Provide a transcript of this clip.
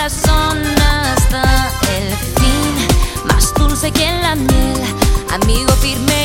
corazón hasta el fin, más dulce que la miel, amigo firme.